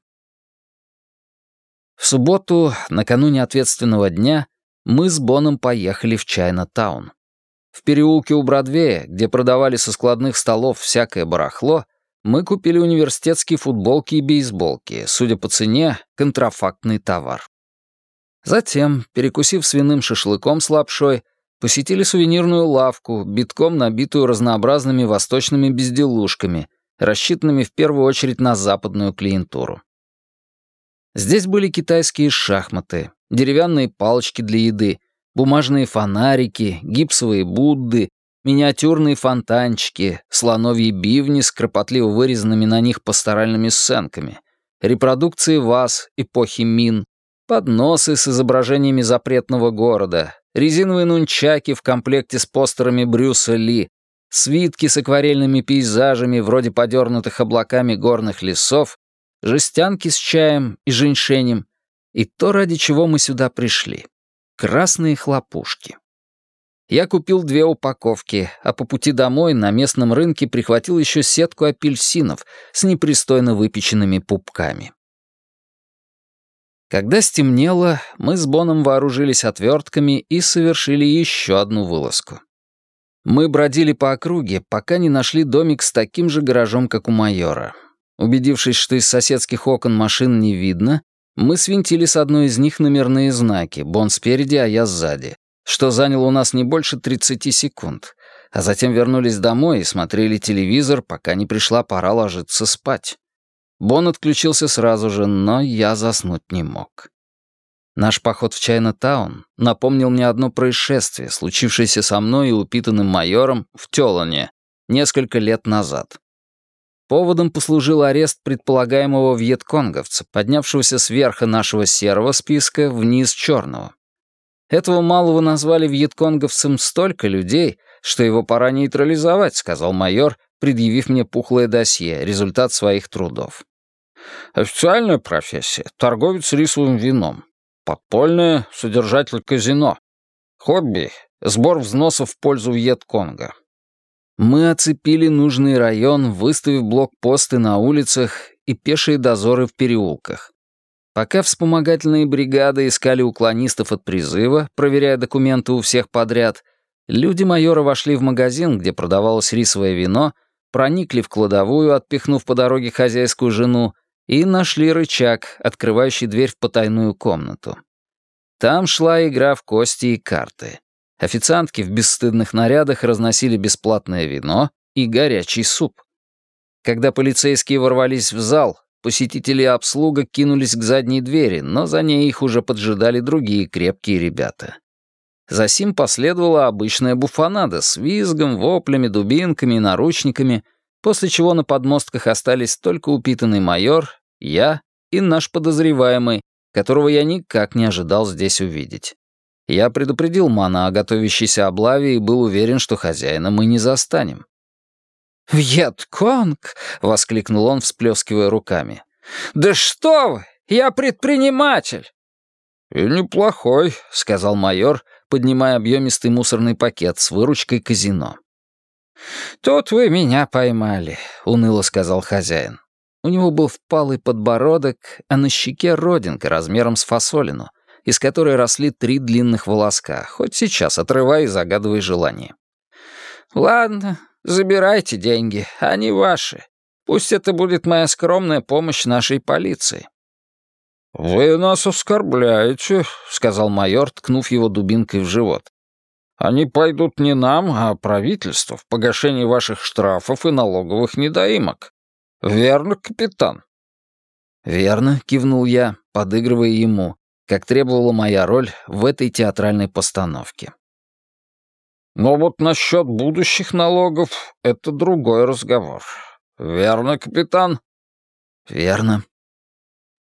В субботу, накануне ответственного дня, мы с Боном поехали в Чайна-таун. В переулке у Бродвея, где продавали со складных столов всякое барахло, мы купили университетские футболки и бейсболки, судя по цене, контрафактный товар. Затем, перекусив свиным шашлыком с лапшой, посетили сувенирную лавку, битком набитую разнообразными восточными безделушками, рассчитанными в первую очередь на западную клиентуру. Здесь были китайские шахматы, деревянные палочки для еды, бумажные фонарики, гипсовые Будды, Миниатюрные фонтанчики, слоновьи бивни с кропотливо вырезанными на них пасторальными сценками, репродукции ваз эпохи Мин, подносы с изображениями запретного города, резиновые нунчаки в комплекте с постерами Брюса Ли, свитки с акварельными пейзажами вроде подернутых облаками горных лесов, жестянки с чаем и женьшенем, и то, ради чего мы сюда пришли — красные хлопушки. Я купил две упаковки, а по пути домой на местном рынке прихватил еще сетку апельсинов с непристойно выпеченными пупками. Когда стемнело, мы с Боном вооружились отвертками и совершили еще одну вылазку. Мы бродили по округе, пока не нашли домик с таким же гаражом, как у майора. Убедившись, что из соседских окон машин не видно, мы свинтили с одной из них номерные знаки, Бон спереди, а я сзади, что заняло у нас не больше 30 секунд, а затем вернулись домой и смотрели телевизор, пока не пришла пора ложиться спать. Бон отключился сразу же, но я заснуть не мог. Наш поход в Чайна-таун напомнил мне одно происшествие, случившееся со мной и упитанным майором в Тёлане несколько лет назад. Поводом послужил арест предполагаемого вьетконговца, поднявшегося с верха нашего серого списка вниз черного. Этого малого назвали вьетконговцем столько людей, что его пора нейтрализовать, сказал майор, предъявив мне пухлое досье, результат своих трудов. Официальная профессия — торговец рисовым вином. Подпольная — содержатель казино. Хобби — сбор взносов в пользу Вьетконга. Мы оцепили нужный район, выставив блокпосты на улицах и пешие дозоры в переулках. Пока вспомогательные бригады искали уклонистов от призыва, проверяя документы у всех подряд, люди майора вошли в магазин, где продавалось рисовое вино, проникли в кладовую, отпихнув по дороге хозяйскую жену, и нашли рычаг, открывающий дверь в потайную комнату. Там шла игра в кости и карты. Официантки в бесстыдных нарядах разносили бесплатное вино и горячий суп. Когда полицейские ворвались в зал, Посетители и обслуга кинулись к задней двери, но за ней их уже поджидали другие крепкие ребята. За сим последовала обычная буфанада с визгом, воплями, дубинками и наручниками, после чего на подмостках остались только упитанный майор, я и наш подозреваемый, которого я никак не ожидал здесь увидеть. Я предупредил Мана о готовящейся облаве и был уверен, что хозяина мы не застанем. «Вьетконг!» — воскликнул он, всплескивая руками. «Да что вы! Я предприниматель!» «И неплохой», — сказал майор, поднимая объемистый мусорный пакет с выручкой казино. «Тут вы меня поймали», — уныло сказал хозяин. У него был впалый подбородок, а на щеке родинка размером с фасолину, из которой росли три длинных волоска, хоть сейчас отрывай и загадывай желание. «Ладно, Забирайте деньги, они ваши. Пусть это будет моя скромная помощь нашей полиции». «Вы нас оскорбляете», — сказал майор, ткнув его дубинкой в живот. «Они пойдут не нам, а правительству в погашении ваших штрафов и налоговых недоимок. Верно, капитан?» «Верно», — кивнул я, подыгрывая ему, как требовала моя роль в этой театральной постановке. Но вот насчет будущих налогов — это другой разговор. Верно, капитан? Верно.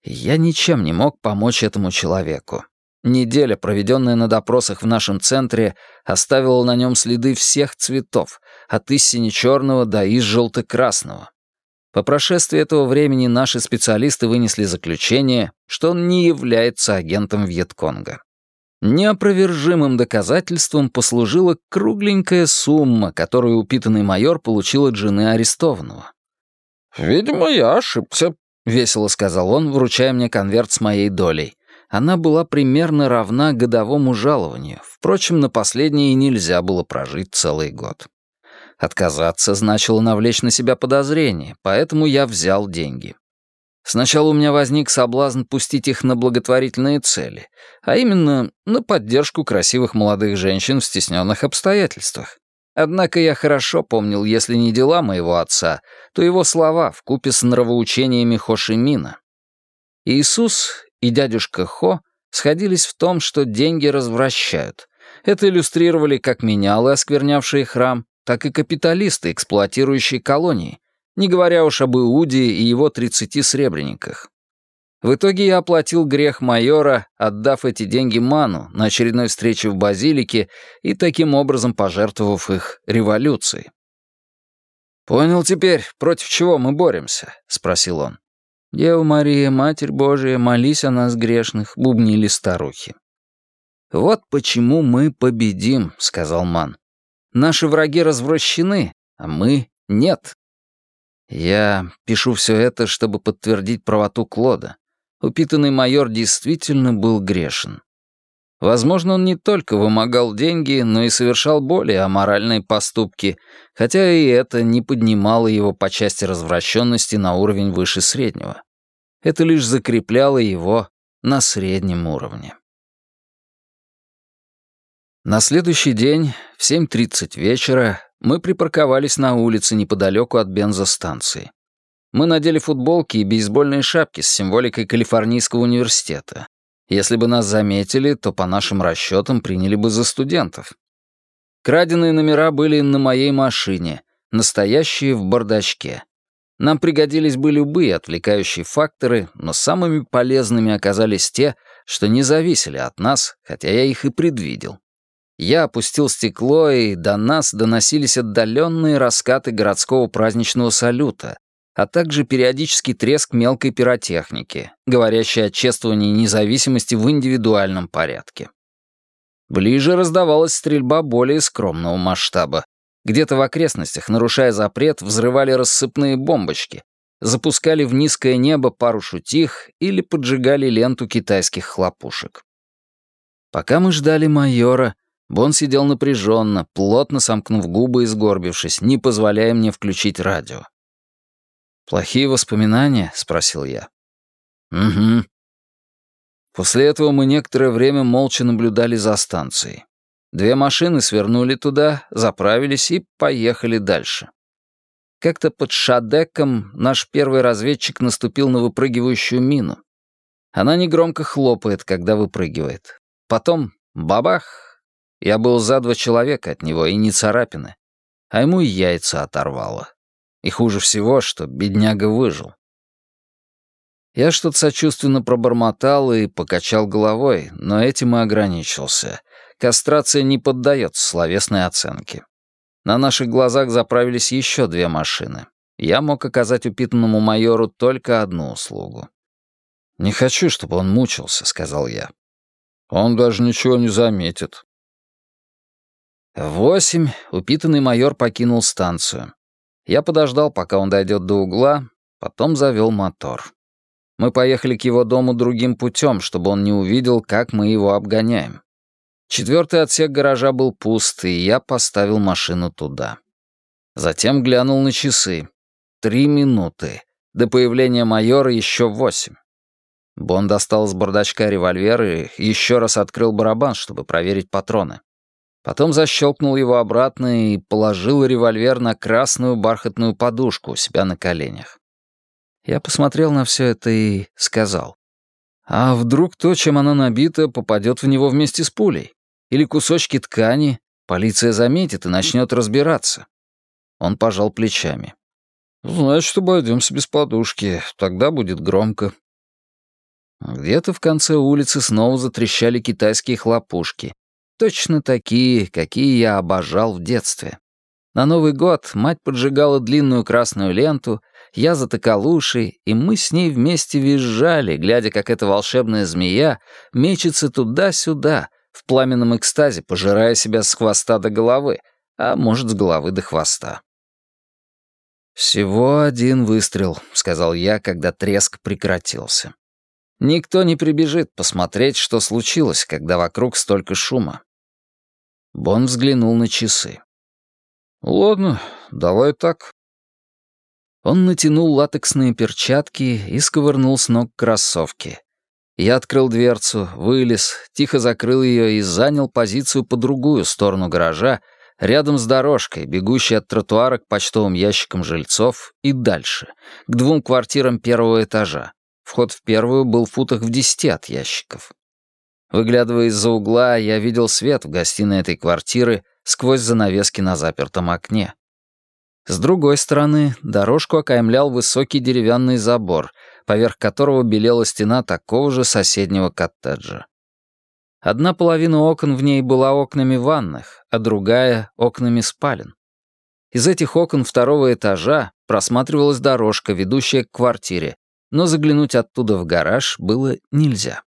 Я ничем не мог помочь этому человеку. Неделя, проведенная на допросах в нашем центре, оставила на нем следы всех цветов, от истине черного до из желто-красного. По прошествии этого времени наши специалисты вынесли заключение, что он не является агентом Вьетконга. Неопровержимым доказательством послужила кругленькая сумма, которую упитанный майор получил от жены арестованного. «Видимо, я ошибся», — весело сказал он, вручая мне конверт с моей долей. Она была примерно равна годовому жалованию. Впрочем, на последнее и нельзя было прожить целый год. Отказаться значило навлечь на себя подозрение, поэтому я взял деньги. Сначала у меня возник соблазн пустить их на благотворительные цели, а именно на поддержку красивых молодых женщин в стесненных обстоятельствах. Однако я хорошо помнил, если не дела моего отца, то его слова в купе с нравоучениями Хошимина. Иисус и дядюшка Хо сходились в том, что деньги развращают. Это иллюстрировали как менялы, осквернявшие храм, так и капиталисты, эксплуатирующие колонии, не говоря уж об Иуде и его тридцати сребрениках. В итоге я оплатил грех майора, отдав эти деньги Ману на очередной встрече в базилике и таким образом пожертвовав их революции. «Понял теперь, против чего мы боремся?» — спросил он. «Дева Мария, Матерь Божия, молись о нас грешных», — бубнили старухи. «Вот почему мы победим», — сказал Ман. «Наши враги развращены, а мы — нет». Я пишу все это, чтобы подтвердить правоту Клода. Упитанный майор действительно был грешен. Возможно, он не только вымогал деньги, но и совершал более аморальные поступки, хотя и это не поднимало его по части развращенности на уровень выше среднего. Это лишь закрепляло его на среднем уровне. На следующий день в 7.30 вечера мы припарковались на улице неподалеку от бензостанции. Мы надели футболки и бейсбольные шапки с символикой Калифорнийского университета. Если бы нас заметили, то по нашим расчетам приняли бы за студентов. Краденые номера были на моей машине, настоящие в бардачке. Нам пригодились бы любые отвлекающие факторы, но самыми полезными оказались те, что не зависели от нас, хотя я их и предвидел. Я опустил стекло, и до нас доносились отдаленные раскаты городского праздничного салюта, а также периодический треск мелкой пиротехники, говорящий о чествовании независимости в индивидуальном порядке. Ближе раздавалась стрельба более скромного масштаба. Где-то в окрестностях, нарушая запрет, взрывали рассыпные бомбочки, запускали в низкое небо пару шутих или поджигали ленту китайских хлопушек. Пока мы ждали майора, Бон сидел напряженно, плотно сомкнув губы и сгорбившись, не позволяя мне включить радио. «Плохие воспоминания?» — спросил я. «Угу». После этого мы некоторое время молча наблюдали за станцией. Две машины свернули туда, заправились и поехали дальше. Как-то под Шадеком наш первый разведчик наступил на выпрыгивающую мину. Она негромко хлопает, когда выпрыгивает. Потом — бабах! Я был за два человека от него и не царапины. А ему и яйца оторвало. И хуже всего, что бедняга выжил. Я что-то сочувственно пробормотал и покачал головой, но этим и ограничился. Кастрация не поддается словесной оценке. На наших глазах заправились еще две машины. Я мог оказать упитанному майору только одну услугу. «Не хочу, чтобы он мучился», — сказал я. «Он даже ничего не заметит». Восемь упитанный майор покинул станцию. Я подождал, пока он дойдет до угла, потом завел мотор. Мы поехали к его дому другим путем, чтобы он не увидел, как мы его обгоняем. Четвертый отсек гаража был пуст, и я поставил машину туда. Затем глянул на часы. Три минуты. До появления майора еще восемь. Бон достал с бардачка револьвер и еще раз открыл барабан, чтобы проверить патроны. Потом защелкнул его обратно и положил револьвер на красную бархатную подушку у себя на коленях. Я посмотрел на все это и сказал. А вдруг то, чем она набита, попадет в него вместе с пулей? Или кусочки ткани? Полиция заметит и начнет разбираться. Он пожал плечами. «Значит, обойдемся без подушки. Тогда будет громко». Где-то в конце улицы снова затрещали китайские хлопушки. Точно такие, какие я обожал в детстве. На Новый год мать поджигала длинную красную ленту, я затыкал уши, и мы с ней вместе визжали, глядя, как эта волшебная змея мечется туда-сюда, в пламенном экстазе, пожирая себя с хвоста до головы, а может, с головы до хвоста. «Всего один выстрел», — сказал я, когда треск прекратился. «Никто не прибежит посмотреть, что случилось, когда вокруг столько шума. Бон взглянул на часы. «Ладно, давай так». Он натянул латексные перчатки и сковырнул с ног кроссовки. Я открыл дверцу, вылез, тихо закрыл ее и занял позицию по другую сторону гаража, рядом с дорожкой, бегущей от тротуара к почтовым ящикам жильцов и дальше, к двум квартирам первого этажа. Вход в первую был в футах в десяти от ящиков. Выглядывая из-за угла, я видел свет в гостиной этой квартиры сквозь занавески на запертом окне. С другой стороны, дорожку окаймлял высокий деревянный забор, поверх которого белела стена такого же соседнего коттеджа. Одна половина окон в ней была окнами ванных, а другая — окнами спален. Из этих окон второго этажа просматривалась дорожка, ведущая к квартире, но заглянуть оттуда в гараж было нельзя.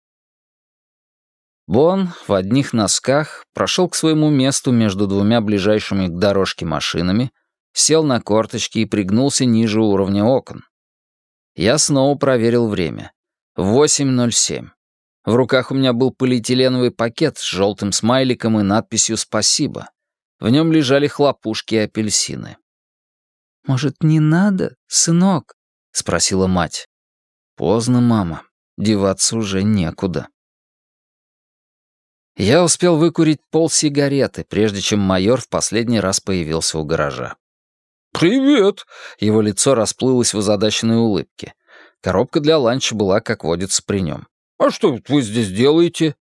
Бон в одних носках прошел к своему месту между двумя ближайшими к дорожке машинами, сел на корточки и пригнулся ниже уровня окон. Я снова проверил время. 8.07. В руках у меня был полиэтиленовый пакет с желтым смайликом и надписью «Спасибо». В нем лежали хлопушки и апельсины. «Может, не надо, сынок?» — спросила мать. «Поздно, мама. Деваться уже некуда». Я успел выкурить пол сигареты, прежде чем майор в последний раз появился у гаража. «Привет!» — его лицо расплылось в озадаченной улыбке. Коробка для ланча была, как водится, при нем. «А что вы здесь делаете?»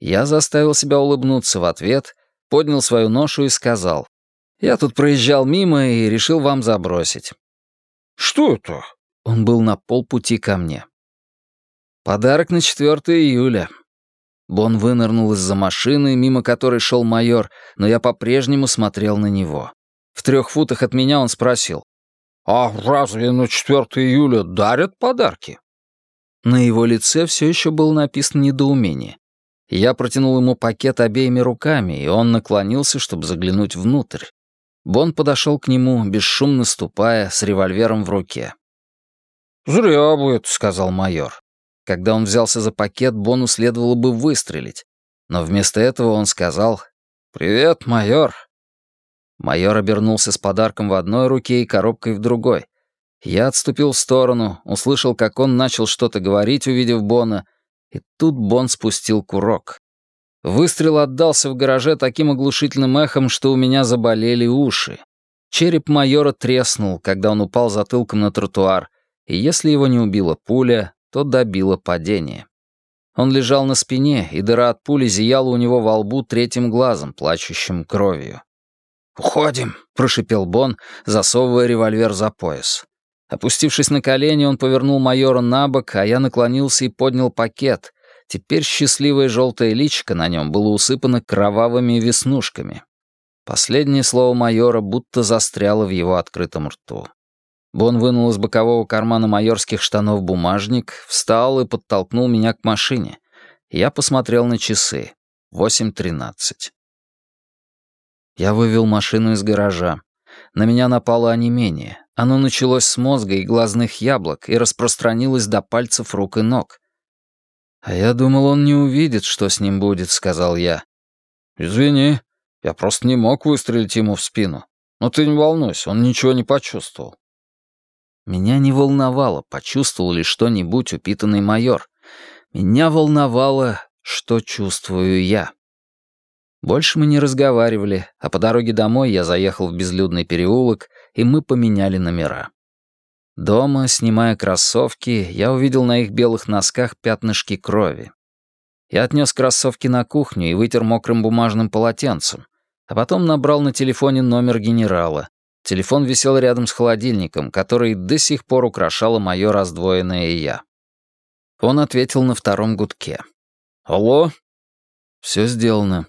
Я заставил себя улыбнуться в ответ, поднял свою ношу и сказал. «Я тут проезжал мимо и решил вам забросить». «Что это?» Он был на полпути ко мне. «Подарок на 4 июля». Бон вынырнул из-за машины, мимо которой шел майор, но я по-прежнему смотрел на него. В трех футах от меня он спросил. «А разве на 4 июля дарят подарки?» На его лице все еще было написано недоумение. Я протянул ему пакет обеими руками, и он наклонился, чтобы заглянуть внутрь. Бон подошел к нему, бесшумно ступая, с револьвером в руке. «Зря будет», — сказал майор. Когда он взялся за пакет, Бону следовало бы выстрелить. Но вместо этого он сказал «Привет, майор». Майор обернулся с подарком в одной руке и коробкой в другой. Я отступил в сторону, услышал, как он начал что-то говорить, увидев Бона, и тут Бон спустил курок. Выстрел отдался в гараже таким оглушительным эхом, что у меня заболели уши. Череп майора треснул, когда он упал затылком на тротуар, и если его не убила пуля, то добило падение. Он лежал на спине, и дыра от пули зияла у него во лбу третьим глазом, плачущим кровью. «Уходим», — прошипел Бон, засовывая револьвер за пояс. Опустившись на колени, он повернул майора на бок, а я наклонился и поднял пакет. Теперь счастливое желтое личико на нем было усыпано кровавыми веснушками. Последнее слово майора будто застряло в его открытом рту. Бон вынул из бокового кармана майорских штанов бумажник, встал и подтолкнул меня к машине. Я посмотрел на часы. 8.13. Я вывел машину из гаража. На меня напало онемение. Оно началось с мозга и глазных яблок и распространилось до пальцев рук и ног. «А я думал, он не увидит, что с ним будет», — сказал я. «Извини, я просто не мог выстрелить ему в спину. Но ты не волнуйся, он ничего не почувствовал». Меня не волновало, почувствовал ли что-нибудь упитанный майор. Меня волновало, что чувствую я. Больше мы не разговаривали, а по дороге домой я заехал в безлюдный переулок, и мы поменяли номера. Дома, снимая кроссовки, я увидел на их белых носках пятнышки крови. Я отнес кроссовки на кухню и вытер мокрым бумажным полотенцем, а потом набрал на телефоне номер генерала. Телефон висел рядом с холодильником, который до сих пор украшало мое раздвоенное «я». Он ответил на втором гудке. «Алло?» «Все сделано.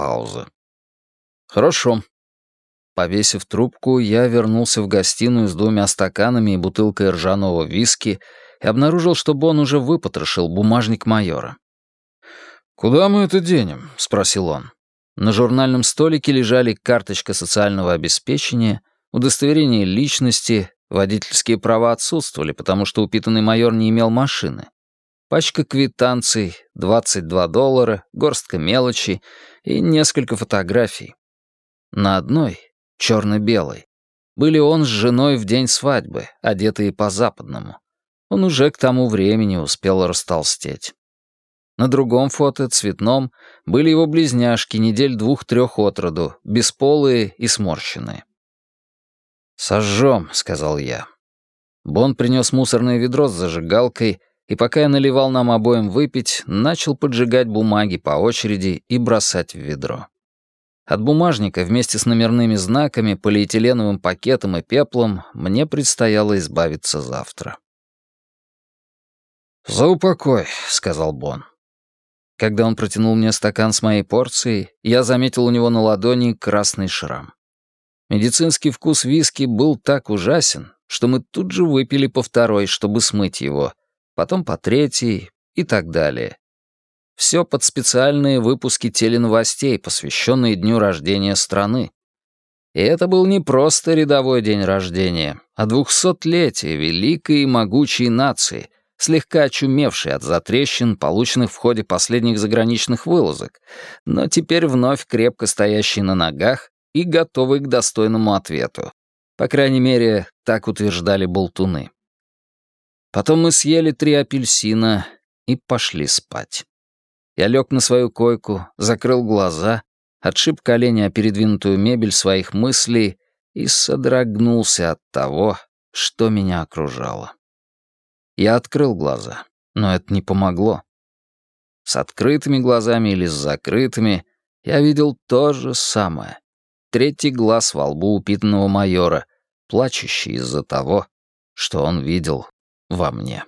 Пауза. «Хорошо». Повесив трубку, я вернулся в гостиную с двумя стаканами и бутылкой ржаного виски и обнаружил, что Бон уже выпотрошил бумажник майора. «Куда мы это денем?» — спросил он. На журнальном столике лежали карточка социального обеспечения, удостоверение личности, водительские права отсутствовали, потому что упитанный майор не имел машины. Пачка квитанций, 22 доллара, горстка мелочи и несколько фотографий. На одной, черно-белой, были он с женой в день свадьбы, одетые по-западному. Он уже к тому времени успел растолстеть. На другом фото, цветном, были его близняшки недель двух-трех от роду, бесполые и сморщенные. «Сожжем», — сказал я. Бон принес мусорное ведро с зажигалкой, и пока я наливал нам обоим выпить, начал поджигать бумаги по очереди и бросать в ведро. От бумажника вместе с номерными знаками, полиэтиленовым пакетом и пеплом мне предстояло избавиться завтра. «За упокой», — сказал Бон. Когда он протянул мне стакан с моей порцией, я заметил у него на ладони красный шрам. Медицинский вкус виски был так ужасен, что мы тут же выпили по второй, чтобы смыть его, потом по третьей и так далее. Все под специальные выпуски теленовостей, посвященные дню рождения страны. И это был не просто рядовой день рождения, а двухсотлетие великой и могучей нации, слегка очумевшей от затрещин, полученных в ходе последних заграничных вылазок, но теперь вновь крепко стоящей на ногах и готовой к достойному ответу. По крайней мере, так утверждали болтуны. Потом мы съели три апельсина и пошли спать. Я лег на свою койку, закрыл глаза, отшиб колени о передвинутую мебель своих мыслей и содрогнулся от того, что меня окружало. Я открыл глаза, но это не помогло. С открытыми глазами или с закрытыми я видел то же самое. Третий глаз во лбу упитанного майора, плачущий из-за того, что он видел во мне.